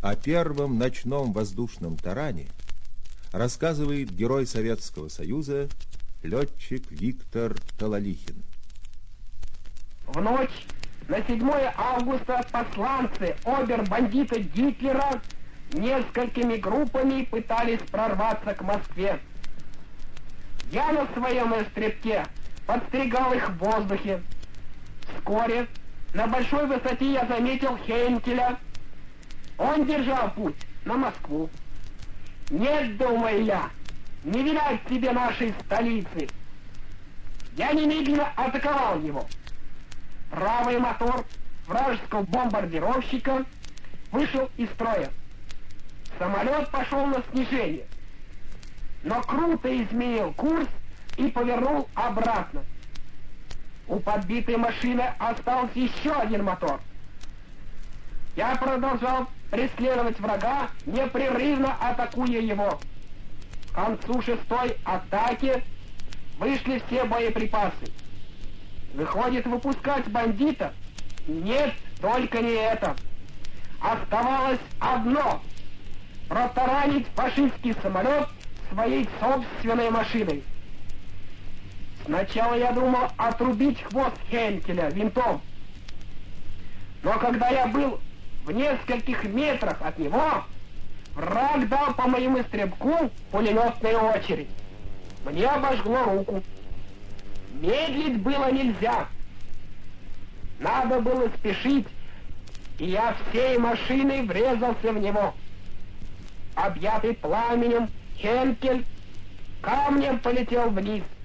О первом ночном воздушном таране рассказывает герой Советского Союза летчик Виктор Талалихин. В ночь на 7 августа посланцы обер-бандита Гитлера несколькими группами пытались прорваться к Москве. Я на своем эстребке подстригал их в воздухе. Вскоре на большой высоте я заметил Хейнкеля. Он держал путь на Москву. Нет, думаю я, не видать тебе нашей столицы. Я немедленно атаковал его. Правый мотор вражеского бомбардировщика вышел из строя. Самолет пошел на снижение, но круто изменил курс и повернул обратно. У подбитой машины остался еще один мотор. Я продолжал преследовать врага, непрерывно атакуя его. К концу шестой атаки вышли все боеприпасы. Выходит, выпускать бандита? Нет, только не это. Оставалось одно — протаранить фашистский самолет своей собственной машиной. Сначала я думал отрубить хвост Хенкеля винтом. Но когда я был в нескольких метрах от него, враг дал по моему стрелку пулеметную очередь. Мне обожгло руку. Медлить было нельзя. Надо было спешить, и я всей машиной врезался в него. Объятый пламенем, Хенкель камнем полетел вниз —